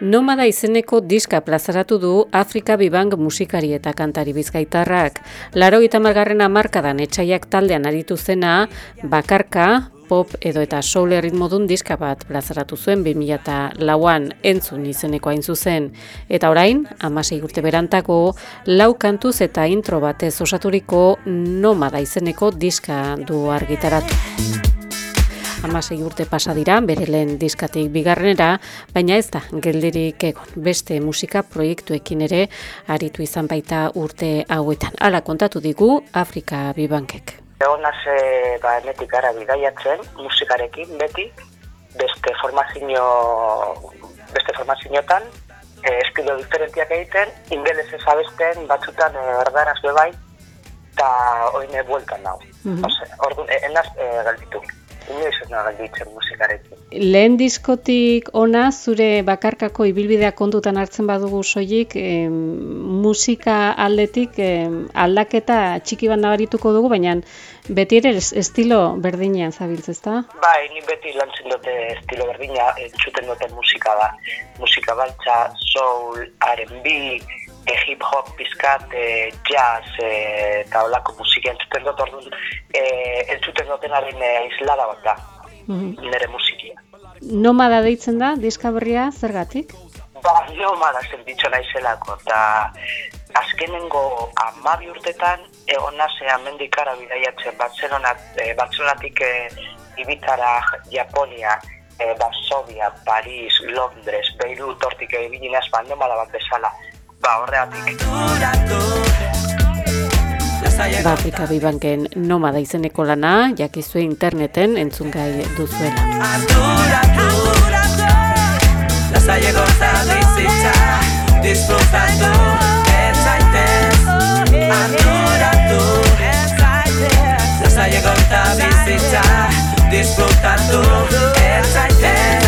Nomada izeneko diska plazaratu du Afrika Bibang musikari eta kantari bizkaitarrak. Laro margarren amarkadan etxaiak taldean aritu zena, bakarka, pop edo eta soul erritmodun diska bat plazaratu zuen 2000 lauan entzun izeneko hain zuzen. Eta orain, amasei urte berantako, lau kantuz eta intro batez osaturiko nomada izeneko diska du argitaratu amasei urte pasa dira, bere lehen diskatik bigarrenera, baina ez da, geldirik egon, beste musika proiektuekin ere, aritu izan baita urte hauetan. Hala kontatu digu, Afrika Bibankek. Egon naze, ba, emetik gara bidaiatzen, musikarekin, beti, beste formazio, beste formazioetan, e, estilo diferentiak egiten, ingeles ez batzutan e, erdaraz bebai, eta oine bueltan nau. Mm -hmm. Orduan, e, enaz e, galditu musikarekin. Lehen diskotik ona zure bakarkako ibilbidea kontutan hartzen badugu soilik, musika aldetik aldaketa txiki bat nabarituko dugu, baina beti ere estilo berdinean zabiltz, ezta? Bai, ni beti lantzen dute estilo berdina, entzuten dute musika da. Musika baltza, soul, R&B, e hip hop pizkat, e, jazz e, eta olako musika entzuten dut orduan e, entzuten dutenaren e, islada bat da mm nire musikia. Nomada deitzen da, diska berria, zergatik? Ba, nomada zen ditxo naizelako eta azkenengo amabi urtetan egon nazea mendikara bidaiatzen Bartzelonak, e, Bartzelonatik e, Ibitara, Japonia, e, Basovia, Paris, Londres, Beirut, hortik egin ba, nomada bat bezala ba, horreatik. Ba, Afrika Bibanken nomada izeneko lana, jakizue interneten entzun gai duzuela. Lasai egota bizitza, disfrutatu, etzaitez, arduratu, etzaitez. Lasai egota bizitza, disfrutatu, etzaitez.